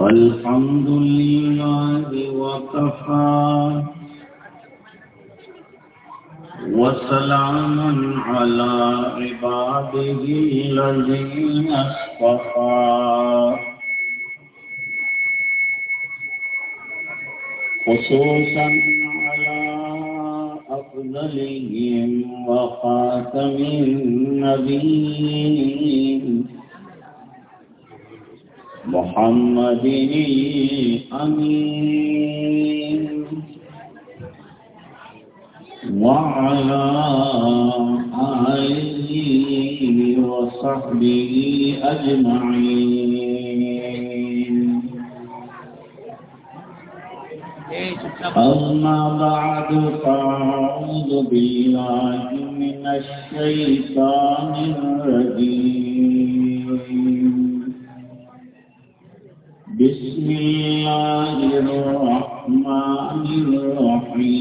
الحمد لله وكفى وسلام على عباده الذين اصطفى خصوصا على أفضلهم وخاتم النبيين محمد الأمين وعلى آله وصحبه أجمعين. أما بعد فأعوذ بالله من الشيطان الرجيم. بسم الله الرحمن الرحيم.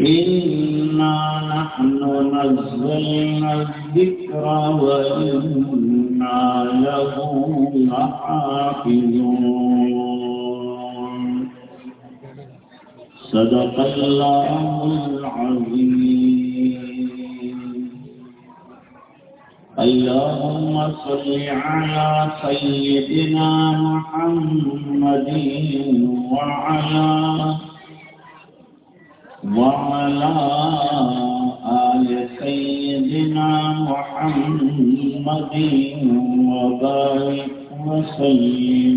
إنا نحن نزلنا الذكر وإنا له لحافظون. صدق الله العظيم. اللهم صل على سيدنا محمد وعلى وعلى آل سيدنا محمد وبارك وسلم.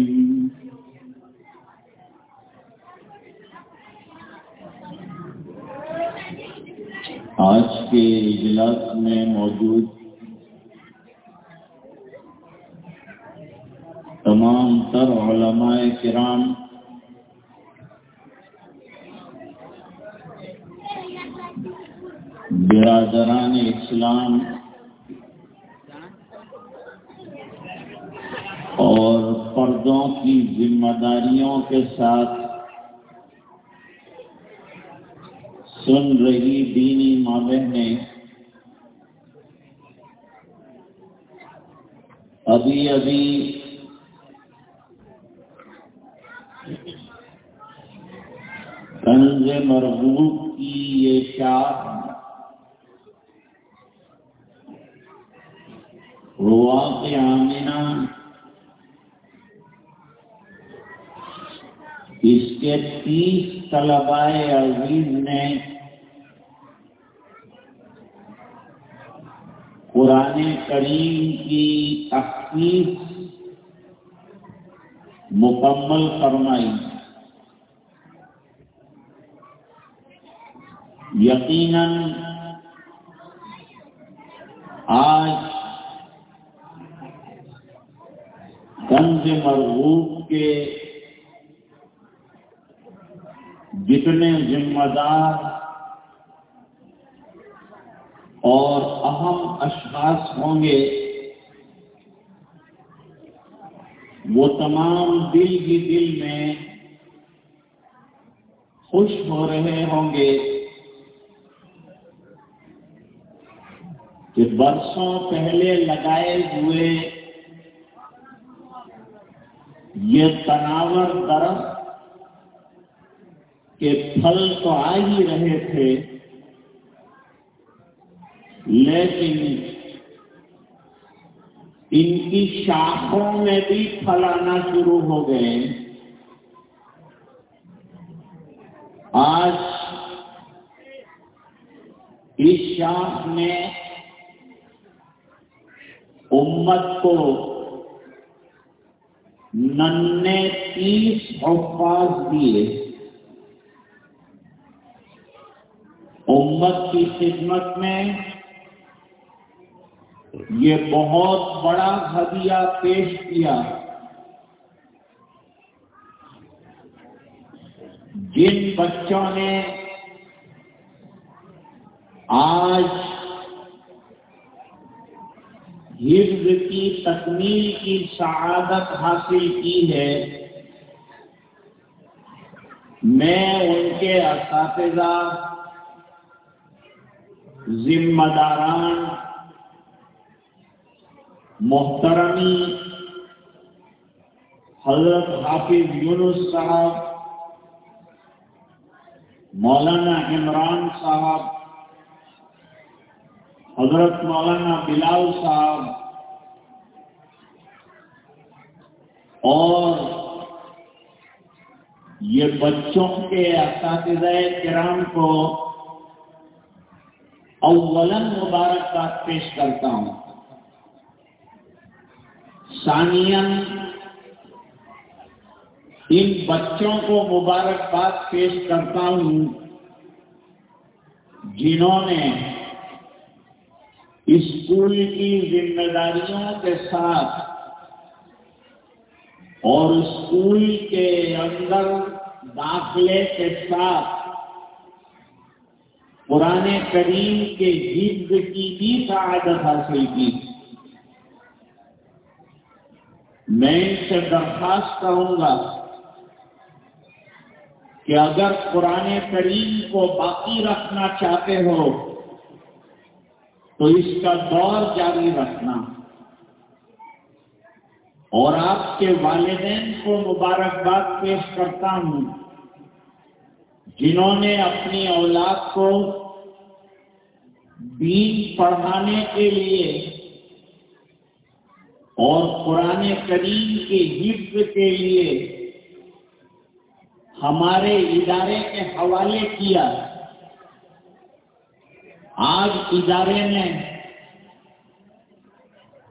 آج کے اجلاس میں موجود تمام تر علماء کرام برادران اسلام اور پردوں کی ذمہ داریوں کے ساتھ سن رہی دینی ماں بہنیں ابھی ابھی کنز مربوط کی یہ شاخ رواق آمینہ۔ اس کے تیس طلباء عزیز نے قرآن کریم کی تحقیق مکمل فرمائی۔ یقیناً آج کنز مرغوب کے جتنے ذمہ دار اور اہم اشخاص ہوں گے، وہ تمام دل ہی دل میں خوش ہو رہے ہوں گے۔ کہ برسوں پہلے لگائے ہوئے یہ تناور درخت کے پھل تو آ ہی رہے تھے، لیکن ان کی شاخوں میں بھی پھل آنا شروع ہو گئے۔ آج اس شاخ نے امت کو ننے تیس حفاظ دیے۔ امت کی خدمت میں یہ بہت بڑا ہدیہ پیش کیا۔ جن بچوں نے آج حفظ کی تکمیل کی شہادت حاصل کی ہے۔ میں ان کے اساتذہ، ذمہ داران، محترمی، حضرت حافظ یونس صاحب، مولانا عمران صاحب حضرت مولانا بلال صاحب اور یہ بچوں کے اساتذہ کرام کو اولن مبارکباد پیش کرتا ہوں۔ ثانین ان بچوں کو مبارکباد پیش کرتا ہوں جنہوں نے اسکول کی ذمہ داریوں کے ساتھ اور اسکول کے اندر داخلے کے ساتھ پرانے کریم کے حفظ کی بھی سعادت حاصل کی۔ میں ان سے درخواست کروں گا کہ اگر قرآن کریم کو باقی رکھنا چاہتے ہو تو اس کا دور جاری رکھنا۔ اور آپ کے والدین کو مبارکباد پیش کرتا ہوں۔ جنہوں نے اپنی اولاد کو دین پڑھانے کے لیے اور قرآن کریم کے حفظ کے لیے ہمارے ادارے کے حوالے کیا۔ آج ادارے نے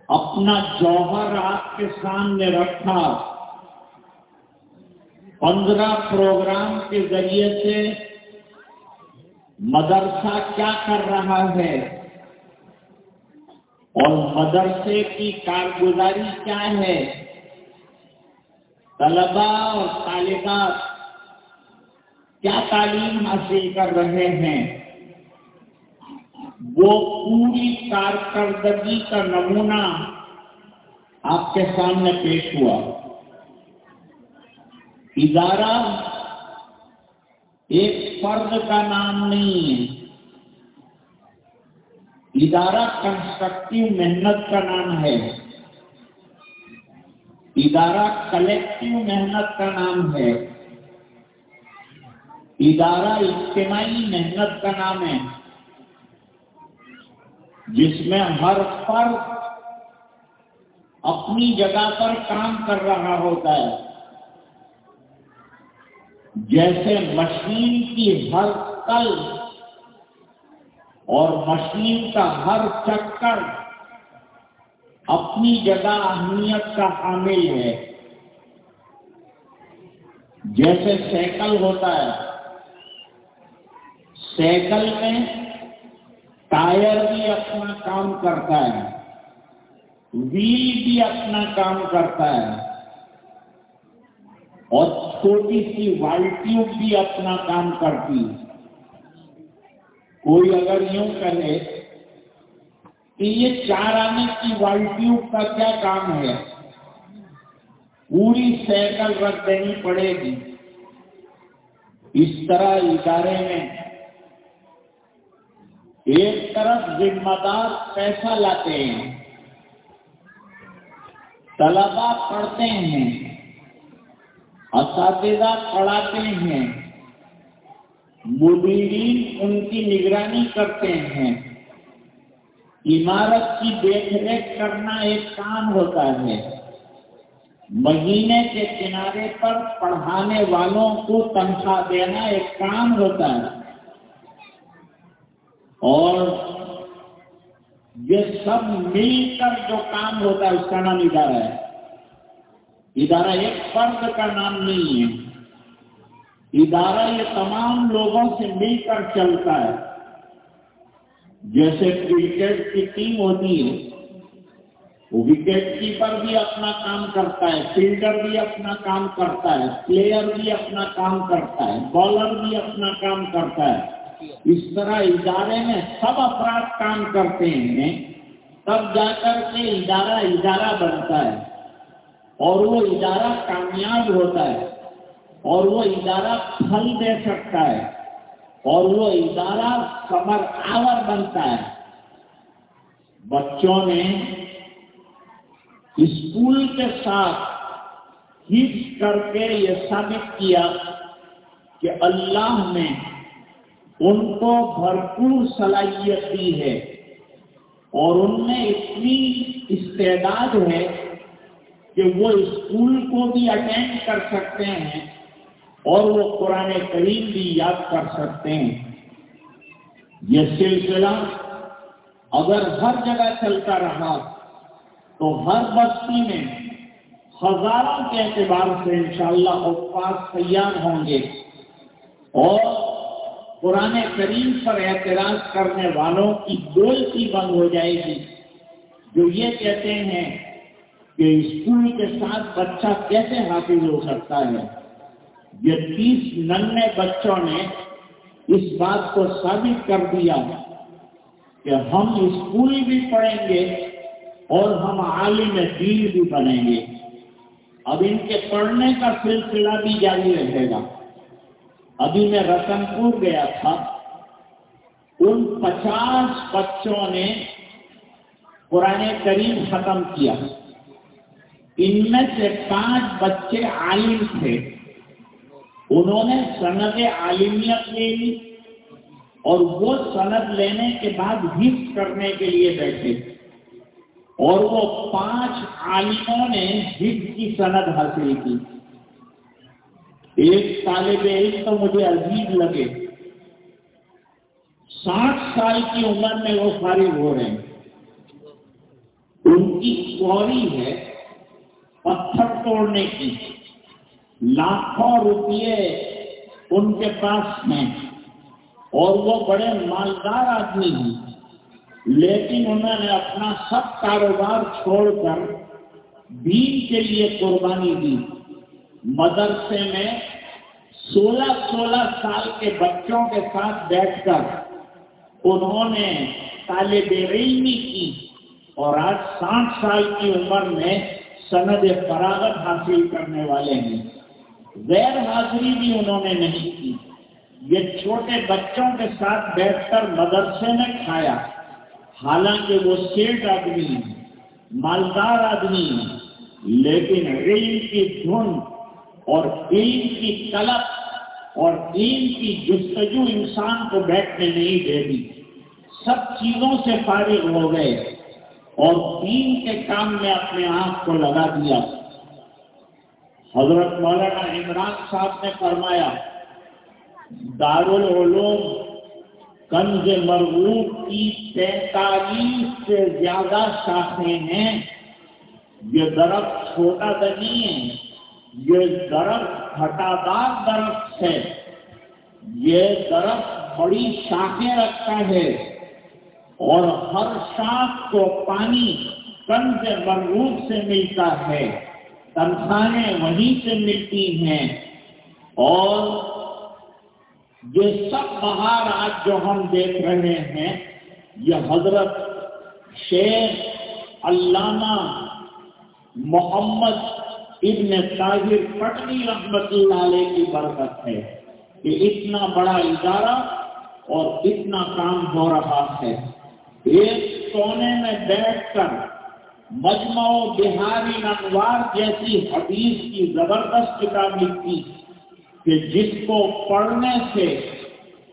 اپنا جوہر آپ کے سامنے رکھا۔ پندرہ پروگرام کے ذریعے سے مدرسہ کیا کر رہا ہے؟ اور مدرسے کی کارگزاری کیا ہے؟ طلبا اور طالبات کیا تعلیم حاصل کر رہے ہیں؟ وہ پوری کارکردگی کا نمونہ آپ کے سامنے پیش ہوا۔ ادارہ ایک فرد کا نام نہیں ہے۔ ادارہ کنسٹرکٹیو محنت کا نام ہے۔ ادارہ کلیکٹیو محنت کا نام ہے۔ ادارہ اجتماعی محنت کا نام ہے۔ جس میں ہر فرد اپنی جگہ پر کام کر رہا ہوتا ہے۔ جیسے مشین کی ہر کل اور مشین کا ہر چکر اپنی جگہ اہمیت کا حامل ہے۔ جیسے سائیکل ہوتا ہے۔ سائیکل میں ٹائر بھی اپنا کام کرتا ہے، ویل بھی اپنا کام کرتا ہے، اور چھوٹی سی والٹیوب بھی اپنا کام کرتی ہے۔ کوئی اگر یوں کہے کہ یہ چار آنے کی والٹیوب کا کیا کام ہے، پوری سائیکل رکھ دینی پڑے گی۔ اس طرح ادارے میں ایک طرف ذمہ دار پیسہ لاتے ہیں طلبا پڑھتے ہیں، اساتذہ پڑھاتے ہیں، مدیرین ان کی نگرانی کرتے ہیں۔ عمارت کی دیکھ ریکھ کرنا ایک کام ہوتا ہے۔ مہینے کے کنارے پر پڑھانے والوں کو تنخواہ دینا ایک کام ہوتا ہے۔ اور یہ سب مل کر جو کام ہوتا ہے اس کا نام ادارہ ہے۔ ادارہ ایک فرد کا نام نہیں ہے۔ ادارہ یہ تمام لوگوں سے مل کر چلتا ہے۔ جیسے کرکٹ کی ٹیم ہوتی ہے، وہ وکٹ کیپر بھی اپنا کام کرتا ہے فیلڈر بھی اپنا کام کرتا ہے پلیئر بھی اپنا کام کرتا ہے بالر بھی اپنا کام کرتا ہے۔ اس طرح ادارے میں سب افراد کام کرتے ہیں، تب جا کر کے ادارہ ادارہ بنتا ہے اور وہ ادارہ کامیاب ہوتا ہے اور وہ ادارہ پھل دے سکتا ہے اور وہ ادارہ کمر آور بنتا ہے۔ بچوں نے اسکول کے ساتھ حفظ کر کے یہ ثابت کیا کہ اللہ نے ان کو بھرپور صلاحیت دی ہے اور ان میں اتنی استعداد ہے کہ وہ اسکول کو بھی اٹینڈ کر سکتے ہیں اور وہ قرآن کریم بھی یاد کر سکتے ہیں۔ یہ سلسلہ اگر ہر جگہ چلتا رہا تو ہر بستی میں ہزاروں کے اعتبار سے انشاءاللہ شاء تیار ہوں گے اور قرآن کریم پر اعتراض کرنے والوں کی گولتی بند ہو جائے گی۔ جو یہ کہتے ہیں کہ اسکول کے ساتھ بچہ کیسے حاصل ہو سکتا ہے؟ یہ تیس ننے بچوں نے اس بات کو ثابت کر دیا کہ ہم اسکول بھی پڑھیں گے اور ہم عالم دین بھی بنیں گے۔ اب ان کے پڑھنے کا سلسلہ بھی جاری رہے گا۔ ابھی میں رتن پور گیا تھا، ان پچاس بچوں نے قرآن کریم ختم کیا۔ ان میں سے پانچ بچے عالم تھے۔ انہوں نے سند عالمیت لے لی اور وہ سند لینے کے بعد حفظ کرنے کے لیے بیٹھے۔ اور وہ پانچ عالموں نے حفظ کی سند حاصل کی۔ ایک طالب علم تو مجھے عجیب لگے۔ ساٹھ سال کی عمر میں وہ فارغ ہو رہے ہیں۔ ان کی سوری ہے پتھر توڑنے کی۔ لاکھوں روپیے ان کے پاس ہیں۔ اور وہ بڑے مالدار آدمی ہیں۔ لیکن انہوں نے اپنا سب کاروبار چھوڑ کر دین کے لیے قربانی دی۔ مدرسے میں سولہ سولہ سال کے بچوں کے ساتھ بیٹھ کر انہوں نے طالب علمی کی اور آج ساٹھ سال کی عمر میں سند فراغت حاصل کرنے والے ہیں۔ غیر حاضری بھی انہوں نے نہیں کی۔ یہ چھوٹے بچوں کے ساتھ بیٹھ کر مدرسے میں کھایا۔ حالانکہ وہ سیٹ آدمی ہیں، مالدار آدمی ہیں، لیکن علم کی دھن اور علم کی طلب اور علم کی جستجو انسان کو بیٹھنے نہیں دے دی۔ سب چیزوں سے فارغ ہو گئے اور دین کے کام میں اپنے آپ کو لگا دیا۔ حضرت مولانا عمران صاحب نے فرمایا، دارالعلوم کنز مرغوب کی تینتالیس سے زیادہ شاخیں ہیں، یہ درخت چھوٹا نہیں ہے۔ یہ درخت ہٹادار درخت ہے۔ یہ درخت بڑی شاخیں رکھتا ہے اور ہر شاخ کو پانی کنز مرغوب سے ملتا ہے، تنخواہیں وہیں سے ملتی ہیں۔ اور یہ سب بہار آج جو ہم دیکھ رہے ہیں، یہ حضرت شیخ علامہ محمد ابن طاہر پٹنی رحمت اللہ علیہ کی برکت ہے کہ اتنا بڑا ادارہ اور اتنا کام ہو رہا ہے۔ ایک سونے میں بیٹھ کر مجمع بہاری انوار جیسی حدیث کی زبردست کتاب لکھی کہ جس کو پڑھنے سے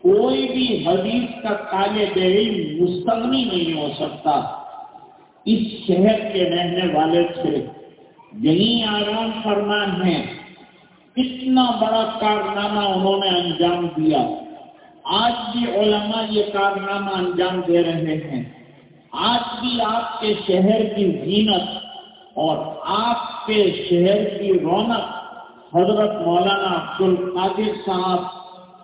کوئی بھی حدیث کا طالب علم مستغنی نہیں ہو سکتا۔ اس شہر کے رہنے والے تھے۔ یہی آرام فرمان ہے۔ کتنا بڑا کارنامہ انہوں نے انجام دیا۔ آج بھی علماء یہ کارنامہ انجام دے رہے ہیں۔ آج بھی آپ کے شہر کی زینت اور آپ کے شہر کی رونق۔ حضرت مولانا عبد القادر صاحب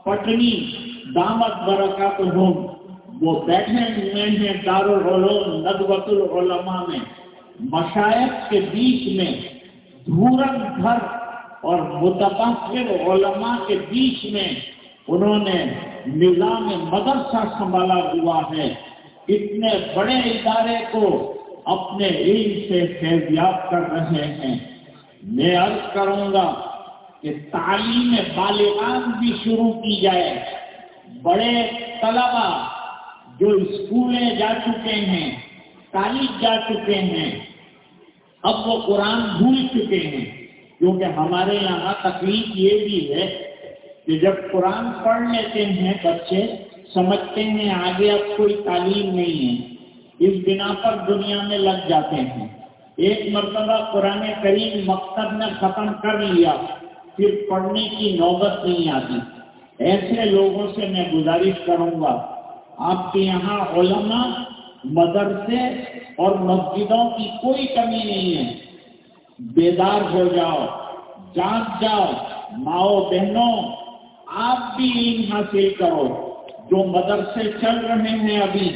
پٹنی دامت برکات ہوں وہ بیٹھے ہوئے ہیں دارالعلوم ندوت العلماء میں۔ مشائق کے بیچ میں دھورن گھر اور متبصر علماء کے بیچ میں انہوں نے نظام مدرسہ سنبھالا ہوا ہے۔ اتنے بڑے ادارے کو اپنے علم سے فیضیاب کر رہے ہیں۔ میں عرض کروں گا کہ تعلیم بالغان بھی شروع کی جائے۔ بڑے طلبا جو اسکولیں جا چکے ہیں، کالج جا چکے ہیں اب وہ قرآن بھول چکے ہیں۔ کیونکہ ہمارے یہاں تکلیف یہ بھی ہے کہ جب قرآن پڑھ لیتے ہیں بچے، سمجھتے ہیں آگے اب کوئی تعلیم نہیں ہے۔ اس بنا پر دنیا میں لگ جاتے ہیں۔ ایک مرتبہ قرآن کریم مقصد نے ختم کر لیا، پھر پڑھنے کی نوبت نہیں آتی۔ ایسے لوگوں سے میں گزارش کروں گا، آپ کے یہاں علماء مدرسے اور مسجدوں کی کوئی کمی نہیں ہے۔ بیدار ہو جاؤ جانچ جاؤ، ماؤ بہنوں، آپ بھی علم حاصل کرو۔ جو مدرسے چل رہے ہیں ابھی،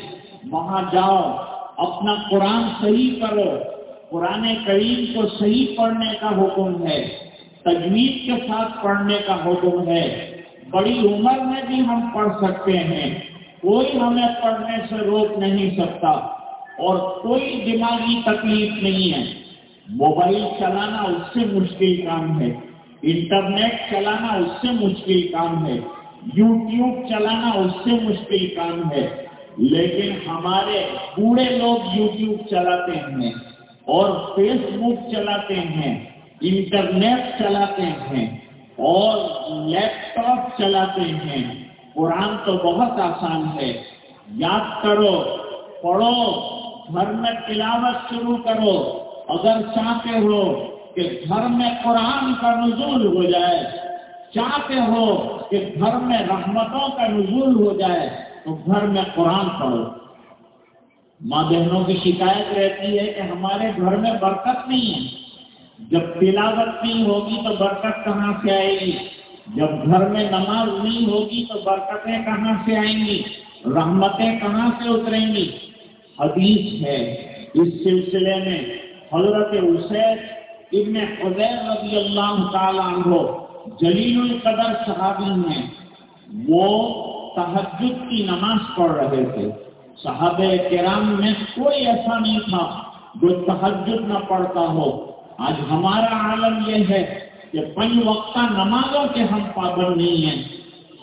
وہاں جاؤ، اپنا قرآن صحیح کرو قرآن کریم کو صحیح پڑھنے کا حکم ہے تجویز کے ساتھ پڑھنے کا حکم ہے۔ بڑی عمر میں بھی ہم پڑھ سکتے ہیں۔ کوئی ہمیں پڑھنے سے روک نہیں سکتا اور کوئی دماغی تکلیف نہیں ہے۔ موبائل چلانا اس سے مشکل کام ہے۔ انٹرنیٹ چلانا اس سے مشکل کام ہے۔ یوٹیوب چلانا اس سے مشکل کام ہے۔ لیکن ہمارے بوڑھے لوگ یوٹیوب چلاتے ہیں اور فیس بک چلاتے ہیں، انٹرنیٹ چلاتے ہیں اور لیپ ٹاپ چلاتے ہیں۔ قرآن تو بہت آسان ہے۔ یاد کرو، پڑھو، گھر میں تلاوت شروع کرو۔ اگر چاہتے ہو کہ گھر میں قرآن کا نزول ہو جائے، چاہتے ہو کہ گھر میں رحمتوں کا نزول ہو جائے، تو گھر میں قرآن پڑھو۔ ماں بہنوں کی شکایت رہتی ہے کہ ہمارے گھر میں برکت نہیں ہے۔ جب تلاوت نہیں ہوگی تو برکت کہاں سے آئے گی؟ جب گھر میں نماز نہیں ہوگی تو برکتیں کہاں سے آئیں گی؟ رحمتیں کہاں سے اتریں گی؟ حدیث ہے اس سلسلے میں حضرت حسین ابن حضیر رضی اللہ تعالیٰ عنہ جلیل القدر صحابی ہیں وہ تحجد کی نماز پڑھ رہے تھے۔ صحابہ کرام میں کوئی ایسا نہیں تھا جو تحجد نہ پڑھتا ہو۔ آج ہمارا عالم یہ ہے کہ پنج وقتہ نمازوں کے ہم پابند نہیں ہیں۔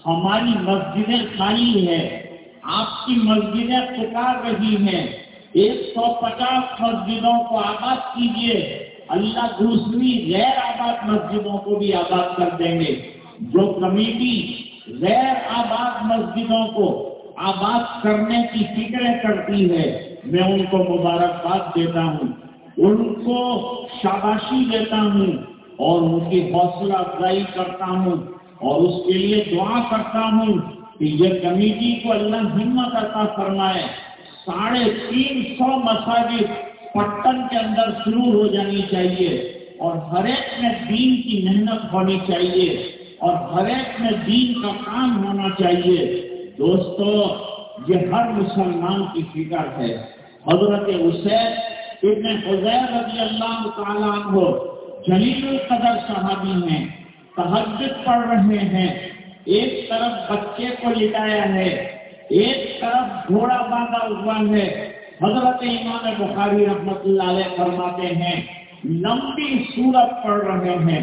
ہماری مسجدیں خالی ہے آپ کی مسجدیں پکار رہی ہیں۔ ایک سو پچاس مسجدوں کو آباد کیجیے اللہ دوسری غیر آباد مسجدوں کو بھی آباد کر دیں گے۔ جو کمیٹی غیر آباد مسجدوں کو آباد کرنے کی فکریں کرتی ہے، میں ان کو مبارکباد دیتا ہوں۔ ان کو شاباشی دیتا ہوں۔ اور ان کی حوصلہ افزائی کرتا ہوں اور اس کے لیے دعا کرتا ہوں کہ یہ کمیٹی کو اللہ ہمت عطا فرمائے۔ ساڑھے تین سو مساجد پٹن کے اندر شروع ہو جانی چاہیے اور ہر ایک میں دین کی محنت ہونی چاہیے اور ہر ایک میں دین کا کام ہونا چاہیے۔ دوستو، یہ ہر مسلمان کی فکر ہے۔ حضرت حسین ابن حضیر رضی اللہ تعالیٰ عنہ جلیل القدر صحابی ہیں تحجد پڑھ رہے ہیں۔ ایک طرف بچے کو لٹایا ہے، ایک طرف گھوڑا باندھا ہوا ہے۔ حضرت امام بخاری رحمت اللہ علیہ فرماتے ہیں، لمبی صورت پڑھ رہے ہیں۔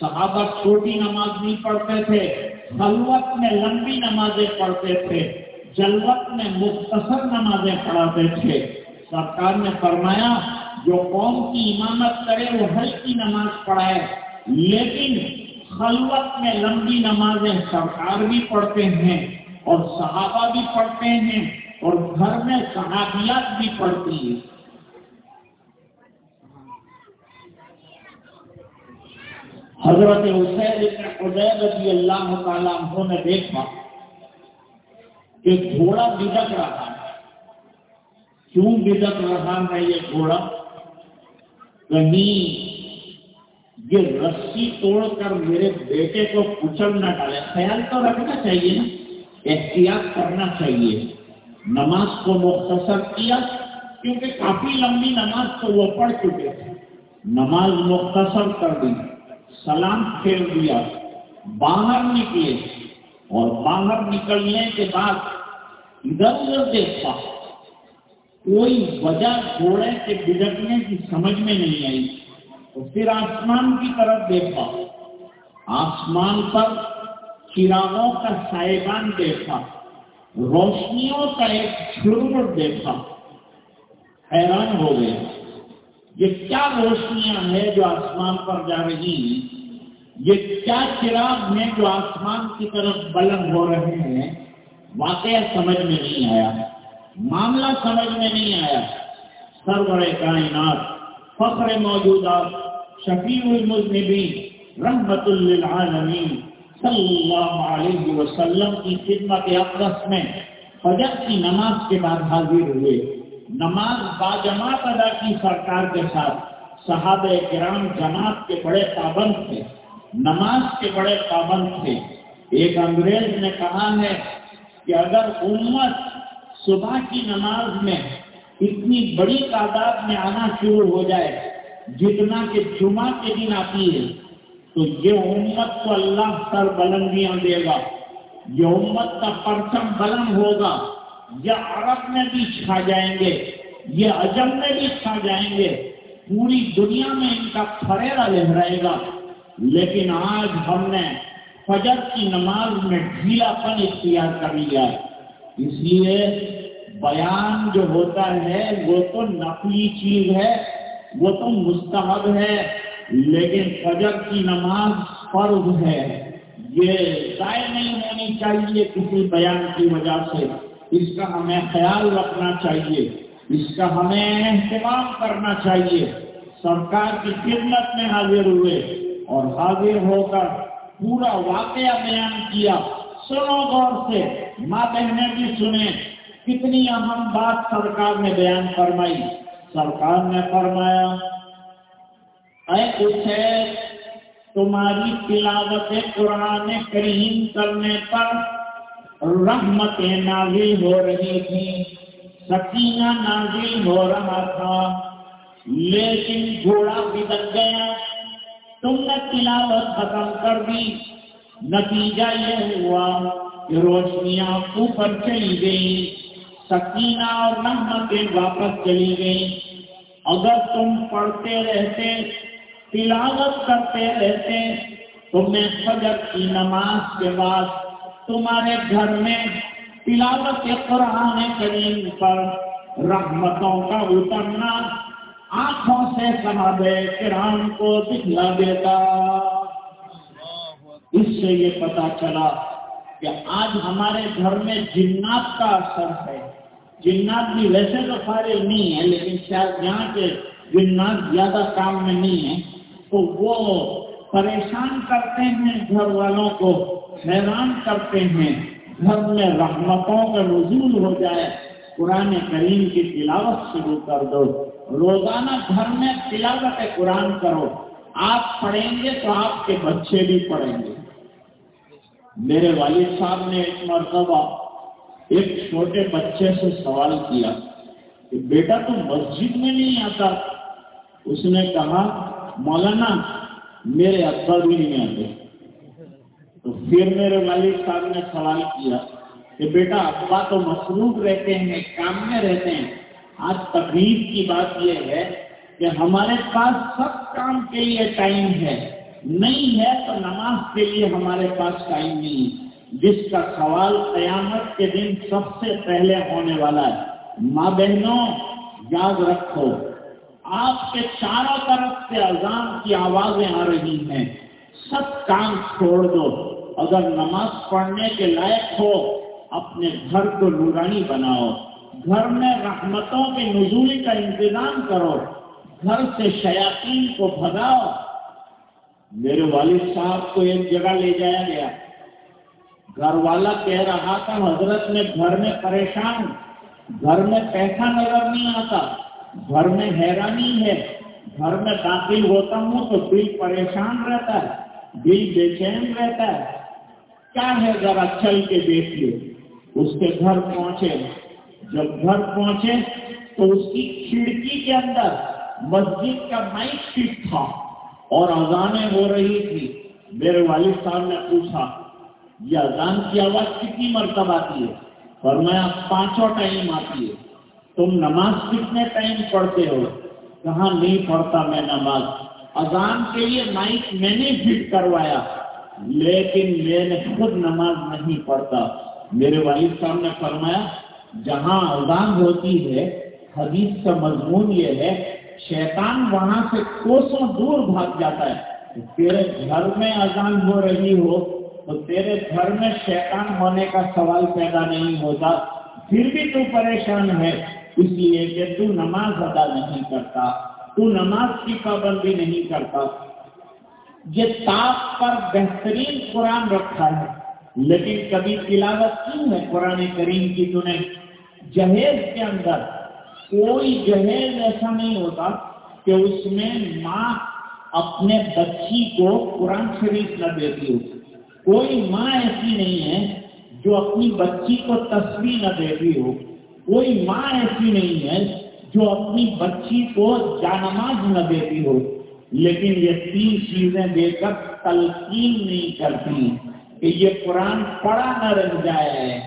صحابہ چھوٹی نماز نہیں پڑھتے تھے، خلوت میں لمبی نمازیں پڑھتے تھے، جلوت میں مختصر نمازیں پڑھاتے تھے۔ سرکار نے فرمایا جو قوم کی امامت کرے وہ حل کی نماز پڑھائے، لیکن خلوت میں لمبی نمازیں سرکار بھی پڑھتے ہیں اور صحابہ بھی پڑھتے ہیں اور گھر میں صحابیات بھی پڑھتی ہیں۔ حضرت حسین رضی اللہ تعالیٰ عنہ نے دیکھا کہ گھوڑا بدک رہا ہے۔ کیوں بدک رہا ہے یہ گھوڑا؟ کہیں یہ رسی توڑ کر میرے بیٹے کو کچل نہ ڈالے۔ خیال تو رکھنا چاہیے نا، احتیاط کرنا چاہیے۔ نماز کو مختصر کیا، کیونکہ کافی لمبی نماز تو وہ پڑھ چکے تھے۔ نماز مختصر کر دی، سلام پھیر دیا، باہر نکلے۔ اور باہر نکلنے کے بعد ادھر ادھر دیکھا۔ کوئی وجہ گھوڑے کے بگڑنے کی سمجھ میں نہیں آئی۔ تو پھر آسمان کی طرف دیکھا۔ آسمان پر چراغوں کا سائبان دیکھا۔ روشنیوں کا ایک جھرمٹ دیکھا۔ حیران ہو گئے یہ کیا روشنیاں ہیں جو آسمان پر جا رہی ہیں؟ یہ کیا چراغ ہیں جو آسمان کی طرف بلند ہو رہے ہیں؟ واقعہ سمجھ میں نہیں آیا۔ معاملہ سمجھ میں نہیں آیا۔ سرور کائنات، فخر موجودات شفیع المذنبین، رحمت للعالمین، صلی اللہ علیہ وسلم کی خدمت اقدس میں فجر کی نماز کے بعد حاضر ہوئے۔ نماز باجماعت ادا کی سرکار کے ساتھ۔ صحابہ کرام جماعت کے بڑے پابند تھے۔ نماز کے بڑے پابند تھے۔ ایک انگریز نے کہا ہے کہ اگر امت صبح کی نماز میں اتنی بڑی تعداد میں آنا شروع ہو جائے، جتنا کہ جمعہ کے دن آتی ہے، تو یہ امت کو اللہ سر بلندیاں دے گا۔ یہ امت کا پرچم بلند ہوگا۔ یہ عرب میں بھی چھا جائیں گے، یہ عجم میں بھی چھا جائیں گے۔ پوری دنیا میں ان کا فریرا لہرائے گا۔ لیکن آج ہم نے فجر کی نماز میں ڈھیلا پن اختیار کر لیا۔ ہے اس لیے بیان جو ہوتا ہے، وہ تو نقلی چیز ہے، وہ تو مستحب ہے، لیکن فجر کی نماز فرض ہے۔ یہ ضائع نہیں ہونی چاہیے کسی بیان کی وجہ سے۔ اس کا ہمیں خیال رکھنا چاہیے۔ اس کا ہمیں اہتمام کرنا چاہیے۔ سرکار کی خدمت میں حاضر ہوئے اور حاضر ہو کر پورا واقعہ بیان کیا۔ سنو غور سے، ماں بہنیں بھی سنیں۔ کتنی اہم بات سرکار نے بیان فرمائی۔ سرکار نے فرمایا، اے اسے، تمہاری تلاوت قرآن کریم کرنے پر رحمتیں نازل ہو رہی تھی، سکینہ نازل ہو رہا تھا۔ لیکن گھوڑا بدل گیا۔ تم نے تلاوت ختم کر دی۔ نتیجہ یہ ہوا کہ روشنیاں اوپر چلی گئی سکینہ اور نحمتیں واپس چلی گئی اگر تم پڑھتے رہتے، تلاوت کرتے رہتے تمہیں فجر کی نماز کے بعد تمہارے گھر میں تلاوت قرآن کریم پر رحمتوں کا اترنا آنکھوں سے صحابہ کرام کو دکھلا دیتا۔ اس سے یہ پتا چلا کہ آج ہمارے گھر میں جنات کا اثر ہے۔ جنات بھی ویسے تو فارغ نہیں ہے لیکن شاید یہاں کے جنات زیادہ کام میں نہیں ہے تو وہ پریشان کرتے ہیں گھر والوں کو، حیران کرتے ہیں۔ گھر میں رحمتوں کا نزول ہو جائے۔ قرآن کریم کی تلاوت شروع کر دو۔ روزانہ گھر میں تلاوت قرآن کرو۔ آپ پڑھیں گے تو آپ کے بچے بھی پڑھیں گے۔ میرے والد صاحب نے ایک مرتبہ ایک چھوٹے بچے سے سوال کیا کہ بیٹا تم مسجد میں نہیں آتا؟ اس نے کہا، مولانا، میرے ابا بھی نہیں آتے. تو پھر میرے والد صاحب نے سوال کیا کہ بیٹا، ابا تو مصروف رہتے ہیں، کام میں رہتے ہیں۔ آج تقریب کی بات یہ ہے کہ ہمارے پاس سب کام کے لیے ٹائم ہے۔ نہیں ہے تو نماز کے لیے ہمارے پاس ٹائم نہیں ہے۔ جس کا سوال قیامت کے دن سب سے پہلے ہونے والا ہے۔ ماں بہنوں، یاد رکھو، آپ کے چاروں طرف سے اذان کی آوازیں آ رہی ہیں۔ سب کام چھوڑ دو۔ اگر نماز پڑھنے کے لائق ہو، اپنے گھر کو نورانی بناؤ۔ گھر میں رحمتوں کے نزول کا انتظام کرو۔ گھر سے شیاطین کو بھگاؤ۔ میرے والد صاحب کو ایک جگہ لے جایا گیا۔ گھر والا کہہ رہا تھا، حضرت میں گھر میں پریشان، گھر میں پیسہ نظر نہیں آتا، گھر میں حیرانی ہے، گھر میں داخل ہوتا ہوں تو دل پریشان رہتا ہے، دل بے چین رہتا ہے۔ کیا ہے ذرا چل کے دیکھیے اس کے گھر پہنچے۔ جب گھر پہنچے تو اس کی کھڑکی کے اندر مسجد کا مائک فٹ تھا اور اذانیں ہو رہی تھی میرے والد صاحب نے پوچھا یہ اذان کی آواز کتنی مرتبہ آتی ہے؟ اور میں پانچوں ٹائم آتی ہے۔ تم نماز کتنے ٹائم پڑھتے ہو؟ کہاں نہیں پڑھتا میں نماز۔ اذان کے لیے مائک میں نے فٹ کروایا، لیکن میں نے خود نماز نہیں پڑھتا۔ میرے والد صاحب نے فرمایا، جہاں اذان ہوتی ہے، حدیث کا مضمون یہ ہے، شیطان وہاں سے کوسوں دور بھاگ جاتا ہے۔ تیرے گھر میں اذان ہو رہی ہو تو تیرے گھر میں شیطان ہونے کا سوال پیدا نہیں ہوتا، پھر بھی تو پریشان ہے، اس لیے کہ تو نماز ادا نہیں کرتا، تو نماز کی پابندی نہیں کرتا۔ یہ تاپ پر بہترین قرآن رکھا ہے، لیکن کبھی تلاوت کیوں ہے؟ قرآن کریم کی تو نے جہیز کے اندر کوئی جہیز ایسا نہیں ہوتا کہ اس میں ماں اپنے بچی کو قرآن شریف نہ دیتی ہو۔ کوئی ماں ایسی نہیں ہے جو اپنی بچی کو تصویر نہ دیتی ہو۔ کوئی ماں ایسی نہیں ہے جو اپنی بچی کو جانماز نہ دیتی ہو۔ لیکن یہ تین چیزیں دے کر تلقین نہیں کرتی کہ یہ قرآن پڑا نہ رہ جائے۔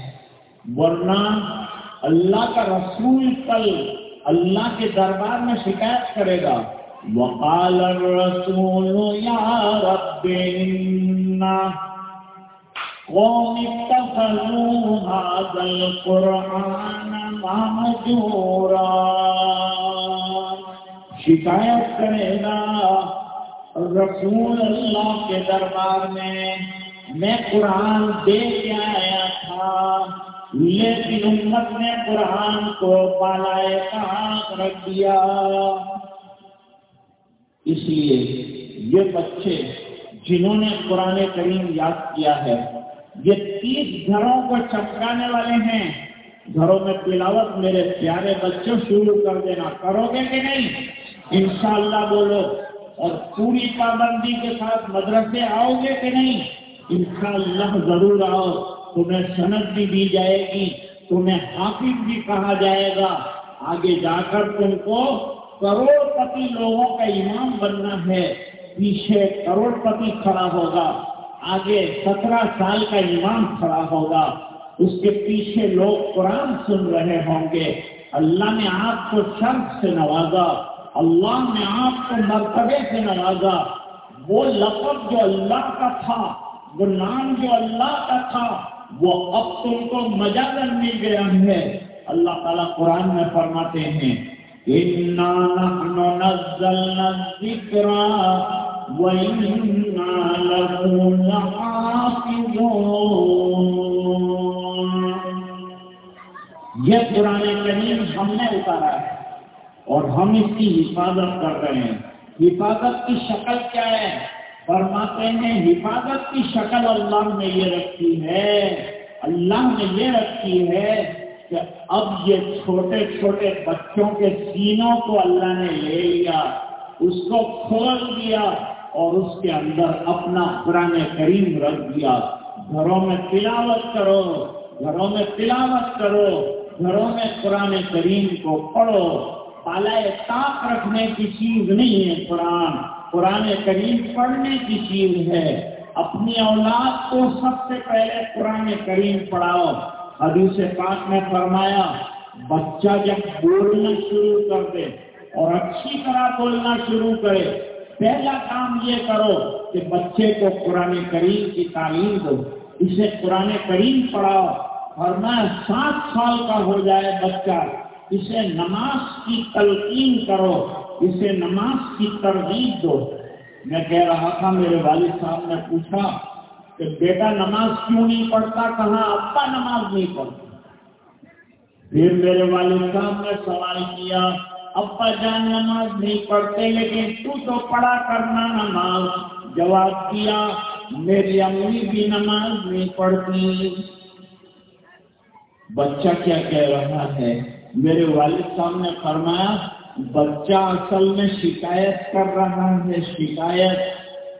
ورنہ اللہ کا رسول کل اللہ کے دربار میں شکایت کرے گا۔ وقال الرسول یا رب قوم اتخذوا ہاں، هذا القرآن مهجورا شکایت کرے گا۔ رسول اللہ کے دربار میں میں قرآن دے کے آیا تھا۔ لیکن امت نے قرآن کو پالائے کہاں رکھ دیا؟ اس لیے یہ بچے جنہوں نے قرآن کریم یاد کیا ہے یہ تیس گھروں کو چپکانے والے ہیں۔ گھروں میں تلاوت میرے پیارے بچوں شروع کر دینا۔ کرو گے کہ نہیں؟ انشاءاللہ بولو۔ اور پوری پابندی کے ساتھ مدرسے آؤ گے کہ نہیں؟ انشاءاللہ ضرور آؤ۔ تمہیں صنعت بھی دی جائے گی۔ تمہیں حافظ بھی کہا جائے گا۔ آگے جا کر تم کو کروڑ پتی لوگوں کا امام بننا ہے۔ پیچھے کروڑ پتی کھڑا ہوگا۔ آگے سترہ سال کا امام کھڑا ہوگا۔ اس کے پیچھے لوگ قرآن سن رہے ہوں گے۔ اللہ نے آپ کو شرط سے نوازا۔ اللہ نے آپ کو مرتبے سے نوازا۔ وہ لفظ جو اللہ کا تھا، وہ نام جو اللہ کا تھا، وہ اب تم کو مجازن مل گیا ہے۔ اللہ تعالیٰ قرآن میں فرماتے ہیں یہ قرآن کریم ہم نے اتارا ہے اور ہم اس کی حفاظت کر رہے ہیں۔ حفاظت کی شکل کیا ہے؟ فرماتے ہیں حفاظت کی شکل اللہ نے یہ رکھی ہے۔ اللہ نے یہ رکھی ہے کہ اب یہ چھوٹے چھوٹے بچوں کے سینوں کو اللہ نے لے لیا، اس کو کھول دیا اور اس کے اندر اپنا قرآن کریم رکھ دیا۔ گھروں میں تلاوت کرو، گھروں میں تلاوت کرو، گھروں میں قرآن کریم کو پڑھو۔ پالائے تاپ رکھنے کی چیز نہیں ہے قرآن۔ قرآن کریم پڑھنے کی چیز ہے۔ اپنی اولاد کو سب سے پہلے قرآن کریم پڑھاؤ۔ حدیث پاک میں فرمایا، بچہ جب بولنا شروع کر دے اور اچھی طرح بولنا شروع کرے پہلا کام یہ کرو کہ بچے کو قرآن کریم کی تعلیم دو۔ اسے قرآن کریم پڑھاؤ۔ اور میں سات سال کا ہو جائے بچہ۔ اسے نماز کی تلقین کرو۔ اسے نماز کی ترغیب دو۔ میں کہہ رہا تھا، میرے والد صاحب نے پوچھا کہ بیٹا نماز کیوں نہیں پڑھتا؟ کہاں ابا نماز نہیں پڑھتا؟ پھر میرے والد صاحب نے سوال کیا ابا جان نماز نہیں پڑھتے، لیکن تو تو پڑھا کرنا نماز۔ جواب کیا، میری امی بھی نماز نہیں پڑھتی۔ بچہ کیا کہہ رہا ہے؟ میرے والد صاحب نے فرمایا، بچہ اصل میں شکایت کر رہا ہے، شکایت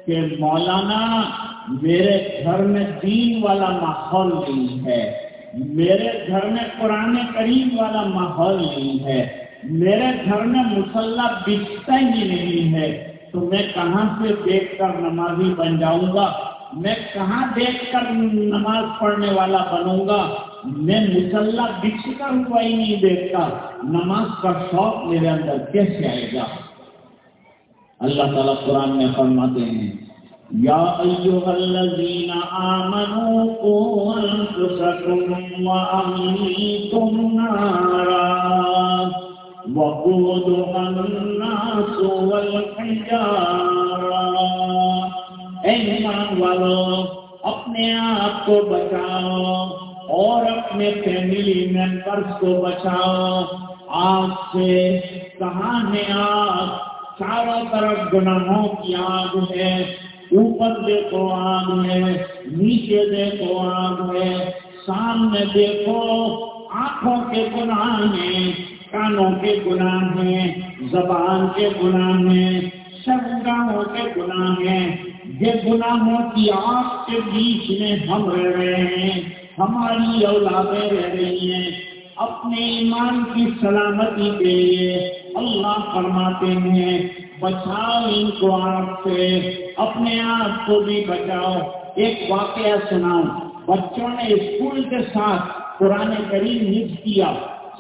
کہ مولانا، میرے گھر میں دین والا ماحول نہیں ہے، میرے گھر میں قرآن کریم والا ماحول نہیں ہے۔ میرے گھر میں مسلح بچتا ہی نہیں ہے، تو میں کہاں سے دیکھ کر نمازی بن جاؤں گا؟ میں کہاں دیکھ کر نماز پڑھنے والا بنوں گا؟ میں مسلح بچ کر ہوا ہی نہیں دیکھتا نماز کا شوق میرے اندر کیسے آئے گا؟ اللہ تعالیٰ قرآن میں فرماتے ہیں يا أيها الذين آمنوا قوا أنفسكم وأهليكم نارا وقودها الناس والحجارة. ایمان والو، اپنے آپ کو بچاؤ اور اپنے فیملی ممبرس کو بچاؤ۔ آگ سے کہاں ہے آگ؟ چاروں طرف گناہوں کی آگ ہے۔ اوپر دیکھو آگ ہے، نیچے دیکھو آگ ہے۔ سامنے دیکھو، آنکھوں کے گناہ ہیں۔ کانوں کے گناہ ہیں، زبان کے گناہ ہیں گاہوں کے گناہ ہیں۔ یہ گناہوں کی آنکھ کے بیچ میں ہم رہ رہے ہیں، ہماری اولادیں رہ رہی ہیں۔ اپنے ایمان کی سلامتی کے لیے اللہ فرماتے ہیں، بچاؤ ان کو آپ سے، اپنے آپ کو بھی بچاؤ۔ ایک واقعہ سناؤ بچوں نے اسکول کے ساتھ قرآن کریم حفظ کیا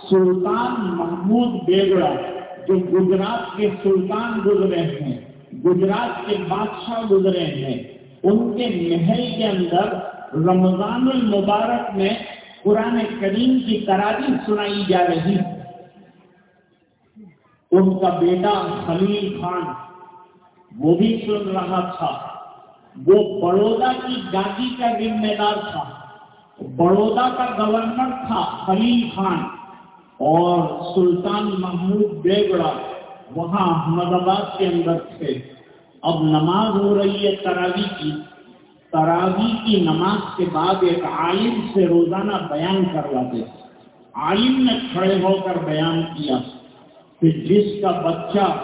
سلطان محمود بیگڑا جو گجرات کے سلطان گزرے ہیں، گجرات کے بادشاہ گزرے ہیں، ان کے محل کے اندر رمضان المبارک میں قرآن کریم کی تراریخ سنائی جا رہی ان کا بیٹا خلیل خان، وہ بھی سن رہا تھا۔ وہ بڑودا کی گاڑی کا ذمہ دار تھا۔ بڑودا کا گورنر تھا خلیل خان۔ اور سلطان محمود بیگڑا وہاں احمد آباد کے اندر تھے۔ اب نماز ہو رہی ہے تراوی کی۔ تراوی کی نماز کے بعد ایک عالم سے روزانہ بیان کرواتے عالم نے کھڑے ہو کر بیان کیا۔ کہ جس کا بچہ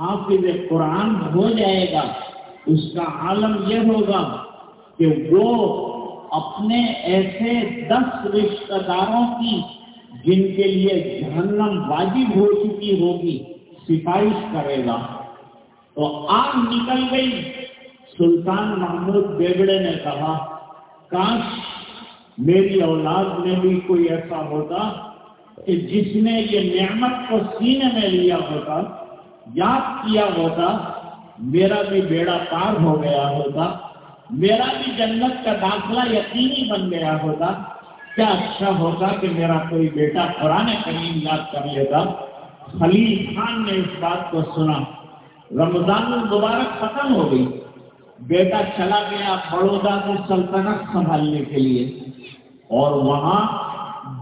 حافظ قرآن ہو جائے گا، اس کا عالم یہ ہوگا کہ وہ اپنے ایسے دس رشتہ داروں کی جن کے لیے جہنم واجب ہو چکی ہوگی، سفارش کرے گا۔ تو آگ نکل گئی۔ سلطان محمود بیگڑے نے کہا، کاش میری اولاد میں بھی کوئی ایسا ہوتا کہ جس نے یہ نعمت کو سینے میں لیا ہوتا، یاد کیا ہوتا، میرا بھی بیڑا پار ہو گیا ہوتا، میرا بھی جنت کا داخلہ یقینی بن گیا ہوتا۔ کیا اچھا ہوتا کہ میرا کوئی بیٹا قرآن کریم یاد کر لیتا خلیل خان نے اس بات کو سنا۔ رمضان المبارک ختم ہو گئی۔ بیٹا چلا گیا بڑودا کی سلطنت سنبھالنے کے لیے۔ اور وہاں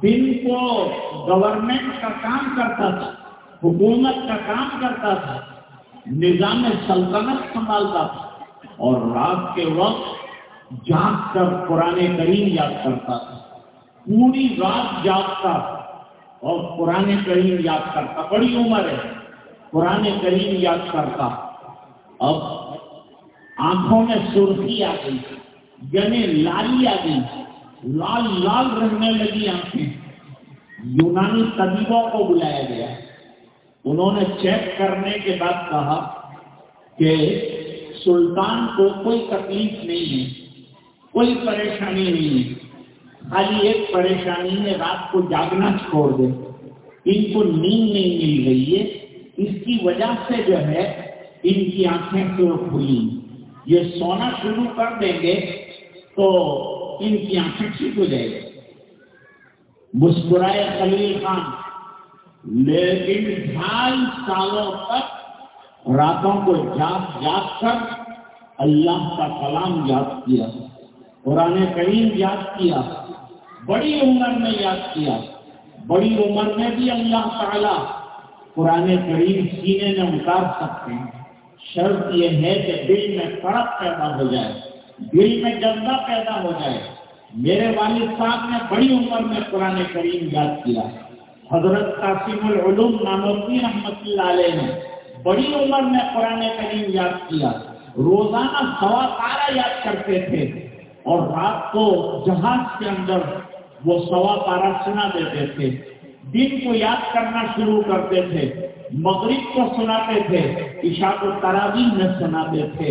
دن کو گورنمنٹ کا کام کرتا تھا، حکومت کا کام کرتا تھا، نظام سلطنت سنبھالتا تھا۔ اور رات کے وقت جاگ کر پرانے کریم یاد کرتا تھا۔ پوری رات جاگتا اور پرانے کریم یاد کرتا۔ بڑی عمر ہے۔ پرانے کریم یاد کرتا۔ اب آنکھوں میں سرخی آ گئی۔ یعنی لالی آ گئی۔ لال لال رہنے لگی آنکھیں۔ یونانی طبیبوں کو بلایا گیا۔ انہوں نے چیک کرنے کے بعد کہا کہ سلطان کو کوئی تکلیف نہیں ہے۔ کوئی پریشانی نہیں ہے۔ خالی ایک پریشانی ہے، رات کو جاگنا چھوڑ دے۔ ان کو نیند نہیں مل رہی ہے۔ اس کی وجہ سے جو ہے، ان کی آنکھیں سرخ کھلی۔ یہ سونا شروع کر دیں گے تو ان کی آنکھیں ٹھیک ہو جائے گی۔ مسکرائے خلیل خان، لیکن ڈھائی سالوں تک راتوں کو جاگ جاگ کر اللہ کا کلام یاد کیا، قرآن کریم یاد کیا۔ بڑی عمر میں یاد کیا۔ بڑی عمر میں بھی اللہ تعالی قرآن کریم سینے میں اتار سکتے ہیں۔ شرط یہ ہے کہ دل میں کڑک پیدا ہو جائے۔ دل میں جذبہ پیدا ہو جائے۔ میرے والد صاحب نے بڑی عمر میں قرآن کریم یاد کیا۔ حضرت قاسم العلوم ناموتی رحمت اللہ علیہ نے بڑی عمر میں قرآن کریم یاد کیا۔ روزانہ سوا پارا یاد کرتے تھے۔ اور رات کو جہاز کے اندر وہ سوا پارا سنا دیتے تھے۔ دن کو یاد کرنا شروع کرتے تھے۔ مغرب کو سناتے تھے۔ عشاء کو تراوی میں سناتے تھے۔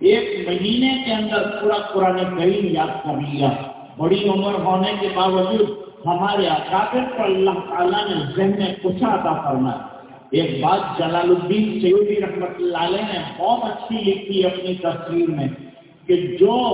ایک مہینے کے اندر پورا قرآن کریم یاد کر لیا۔ بڑی عمر ہونے کے باوجود ہمارے اکابر کو اللہ تعالیٰ نے ذہن کچھ عطا فرمایا۔ ایک بات جلال الدین سیودی رحمت اللہ علیہ نے بہت اچھی لکھی اپنی تصویر میں کہ جو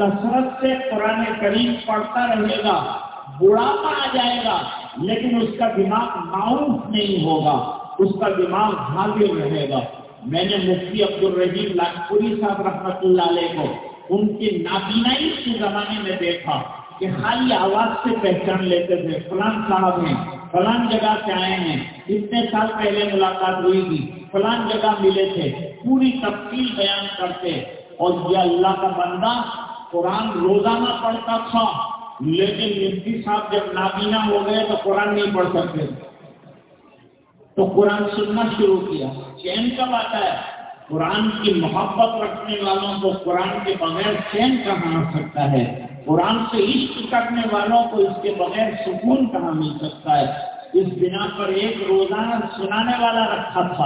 کثرت سے قرآن کریم پڑھتا رہے گا، بڑھاپا آ جائے گا، لیکن اس کا دماغ معروف نہیں ہوگا، اس کا دماغ حاضر رہے گا۔ میں نے مفتی عبد الرحیم لاجپوری صاحب رحمت اللہ علیہ کو ان کی نابینائی کے زمانے میں دیکھا کہ خالی آواز سے پہچان لیتے تھے، فلان صاحب ہیں، فلان جگہ سے آئے ہیں، اتنے سال پہلے ملاقات ہوئی تھی، فلان جگہ ملے تھے، پوری تفصیل بیان کرتے۔ اور یہ اللہ کا بندہ قرآن روزانہ پڑھتا تھا، لیکن مفتی صاحب جب نابینا ہو گئے تو قرآن نہیں پڑھ سکتے۔ تو قرآن سننا شروع کیا۔ چین کب آتا ہے۔ قرآن کی محبت رکھنے والوں کو قرآن کے بغیر چین کہاں آ سکتا ہے؟ قرآن سے عشق کرنے والوں کو اس کے بغیر سکون کہاں مل سکتا ہے؟ اس بنا پر ایک روزانہ سنانے والا رکھا تھا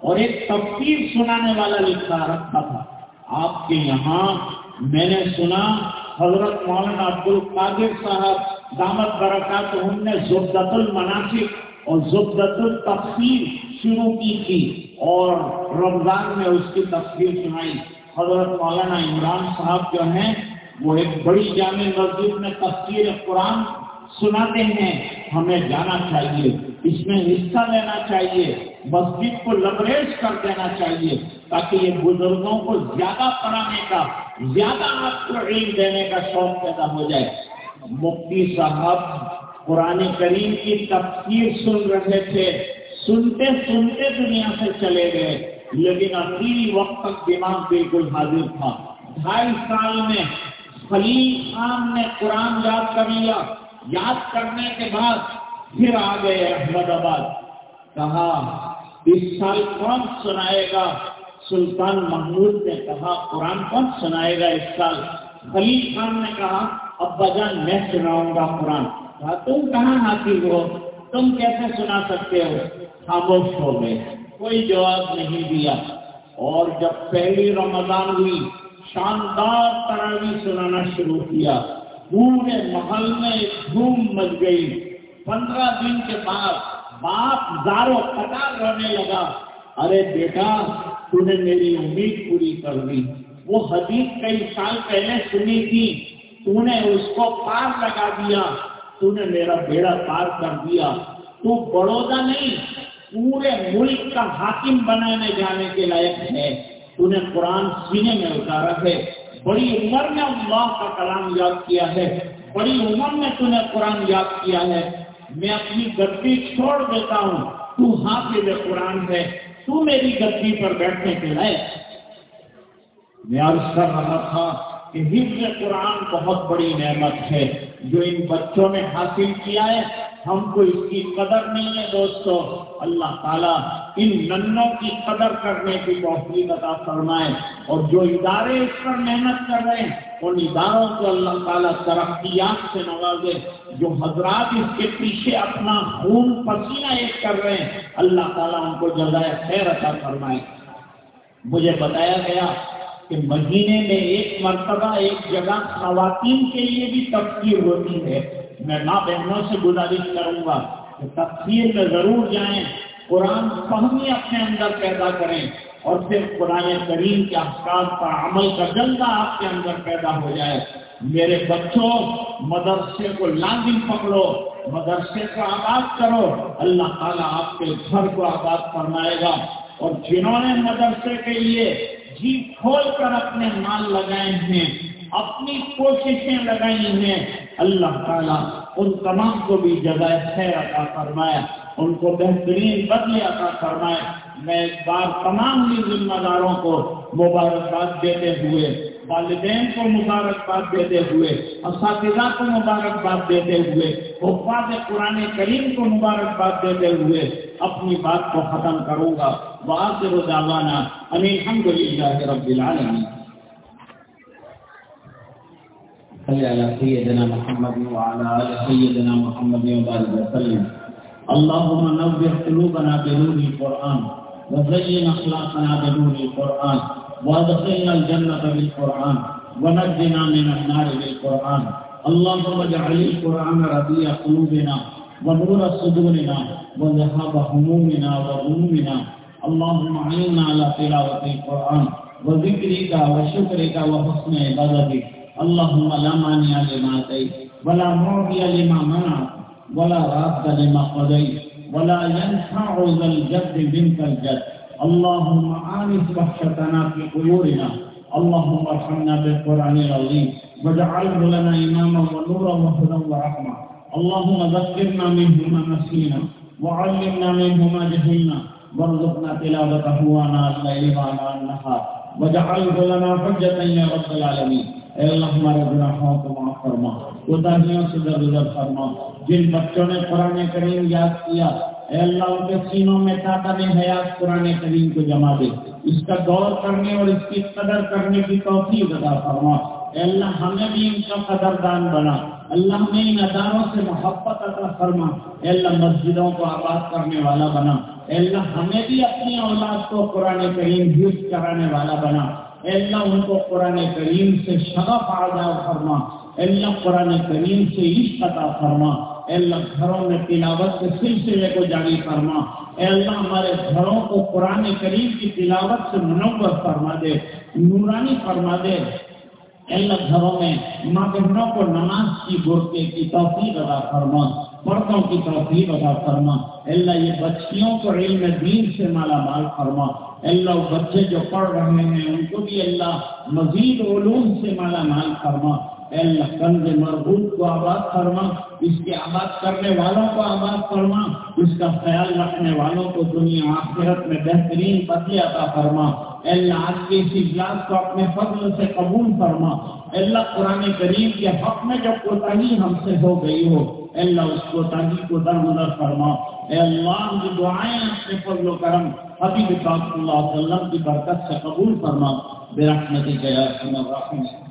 اور ایک تفصیل سنانے والا لکھا رکھا تھا۔ آپ کے یہاں میں نے سنا حضرت مولانا عبد القادر صاحب دامت برکات ہم نے زبدت المناسب اور زبدت التفصیل شروع کی تھی اور رمضان میں اس کی تفصیل سنائی۔ حضرت مولانا عمران صاحب جو ہیں، وہ ایک بڑی جامع مسجد میں تفصیل قرآن سناتے ہیں۔ ہمیں جانا چاہیے، اس میں حصہ لینا چاہیے، مسجد کو لبریز کر دینا چاہیے۔ تاکہ یہ بزرگوں کو زیادہ پڑھانے کا، زیادہ آپ کو علم دینے کا شوق پیدا ہو جائے۔ مفتی صاحب قرآن کریم کی تفسیر سن رہے تھے۔ سنتے سنتے دنیا سے چلے گئے، لیکن اخیری وقت تک دماغ بالکل حاضر تھا۔ ڈھائی سال میں خلیل خان نے قرآن یاد کر لیا۔ یاد کرنے کے بعد پھر آ گئے احمد آباد۔ کہا، اس سال کون سنائے گا؟ سلطان محمود نے کہا، قرآن کون سنائے گا اس سال؟ خلیل خان نے کہا، ابا جان، میں سناؤں گا قرآن۔ کہا، تم کہاں حاصل ہو؟ تم کیسے سنا سکتے ہو؟ خاموش ہو گئے۔ کوئی جواب نہیں دیا۔ اور جب پہلی رمضان ہوئی، شاندار تراوی سنانا شروع کیا۔ پورے محل میں دھوم مچ گئی۔ پندرہ دن کے بعد باپ زارو قطار رہنے لگا۔ ارے بیٹا تو نے میری امید پوری کر دی۔ وہ حدیث کئی سال پہلے سنی تھی۔ تو نے اس کو پار لگا دیا۔ تو نے میرا بیڑا پار کر دیا۔ تو بڑودا نہیں، پورے ملک کا حاکم بنانے جانے کے لائق ہے۔ تو نے قرآن سینے میں اتارا ہے۔ بڑی عمر میں اللہ کا کلام یاد کیا ہے۔ بڑی عمر میں تو نے قرآن یاد کیا ہے۔ میں اپنی گدی چھوڑ دیتا ہوں۔ تو حافظ قرآن ہے۔ تو میری گدی پر بیٹھنے کے لائے میں عرض کر رہا تھا کہ حفظ قرآن بہت بڑی نعمت ہے جو ان بچوں نے حاصل کیا ہے۔ ہم کو اس کی قدر نہیں ہے دوستو۔ اللہ تعالیٰ ان ننوں کی قدر کرنے کی توفیق عطا فرمائے اور جو ادارے اس پر محنت کر رہے ہیں ان اداروں کو اللہ تعالیٰ ترقیات سے نوازے، جو حضرات اس کے پیچھے اپنا خون پسینہ ایک کر رہے ہیں، اللہ تعالیٰ ان کو جزائے خیر عطا فرمائے۔ مجھے بتایا گیا کہ مہینے میں ایک مرتبہ ایک جگہ خواتین کے لیے بھی تفصیل ہوتی ہے۔ میں ماں بہنوں سے گزارش کروں گا کہ تفصیل میں ضرور جائیں، قرآن فہمی اپنے اندر پیدا کریں۔ اور پھر قرآن کریم کے افکار پر عمل کا جلدہ آپ کے اندر پیدا ہو جائے۔ میرے بچوں، مدرسے کو لازم پکڑو، مدرسے کو آباد کرو۔ اللہ تعالیٰ آپ کے گھر کو آباد فرمائے گا۔ اور جنہوں نے مدرسے کے لیے جی کھول کر اپنے مال لگائے ہیں، اپنی کوششیں لگائی ہیں، اللہ تعالیٰ ان تمام کو بھی جگہ خیر عطا فرمائے۔ ان کو بہترین بدلے عطا فرمائے۔ میں ایک بار تمام ہی ذمہ داروں کو مبارکباد دیتے ہوئے، والدین کو مبارکباد دیتے ہوئے، اساتذہ کو مبارکباد دیتے ہوئے، حفاظ قرآن کریم کو مبارکباد دیتے ہوئے اپنی بات کو ختم کروں گا۔ بآخر دعوانا ان الحمد للہ رب العالمین۔ صلی اللہ سیدنا محمد وعلى آل سیدنا محمد وبارک وسلم۔ اللهم نور قلوبنا بنور القرآن وزين اخلاقنا بنور القرآن وادخلنا الجنة بالقرآن ونجنا من النار بالقرآن. اللهم اجعل القرآن ربيع قلوبنا ونور صدورنا وذهاب همومنا وغمومنا. اللهم اعنا على تلاوة القرآن وذكرك وشكرك وحسن عبادتك. اللهم لا مانع لما اتيت ولا معطي لما منع ولا راد لما قضيت ولا ينفع ذا الجد منك الجد اللهم آنس وحشتنا في قبورنا اللهم ارحمنا بالقرآن العظيم واجعله لنا إماما ونورا وهدى ورحمة اللهم ذكرنا منه ما نسينا وعلمنا منه ما جهلنا وارزقنا تلاوته آناء الليل وآناء النهار واجعله لنا حجة يا رب العالمين اے اللہ ہمارے گناہوں کو معاف فرما کوتاہیوں سے درگزر فرما۔ جن بچوں نے قرآن کریم یاد کیا، اے اللہ ان کے سینوں میں طاقت حیات قرآن کریم کو جما دے۔ اس کا غور کرنے اور اس کی قدر کرنے کی توفیق عطا فرما۔ اے اللہ ہمیں بھی ان کا قدردان بنا۔ اللہ نے ان اداروں سے محبت عطا فرما۔ اے اللہ مسجدوں کو آباد کرنے والا بنا۔ اے اللہ ہمیں بھی اپنی اولاد کو قرآن کریم حفظ کرانے والا بنا۔ اللہ ان کو قرآن کریم سے شغف آزاد فرما اے اللہ قرآن کریم سے عشق عطا فرما اے اللہ گھروں میں تلاوت کے سلسلے کو جاری فرما اے اللہ ہمارے گھروں کو قرآن کریم کی تلاوت سے منور فرما دے، نورانی فرما دے۔ اے اللہ گھروں میں ماں بہنوں کو نماز کی گرتے کی توفیق ادا فرما۔ پردوں کی توفیق ادا فرما۔ اللہ یہ بچیوں کو علم دین سے مالا مال فرما۔ اللہ بچے جو پڑھ رہے ہیں، ان کو بھی اللہ مزید علوم سے مالا مال فرما۔ اللہ کنز مربوط کو آباد فرما۔ اس کے آباد کرنے والوں کو آباد فرما۔ اس کا خیال رکھنے والوں کو دنیا آخرت میں بہترین بدلے عطا فرما۔ اللہ آج کے اس اجلاس کو اپنے فضل سے قبول فرما۔ اللہ قرآن کریم کے حق میں جو کوتاہی ہم سے ہو گئی ہو اے اللہ اس کو تاجی کو درگزر فرما۔ اے اللہ، ہم کی دعائیں اپنے فضل و کرم، حبیب پاک صلی اللہ علیہ وسلم کی برکت سے قبول فرما۔ برحمتک یا ارحم الراحمین۔